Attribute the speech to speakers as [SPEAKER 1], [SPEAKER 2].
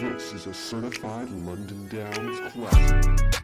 [SPEAKER 1] This is a certified London Downs classic.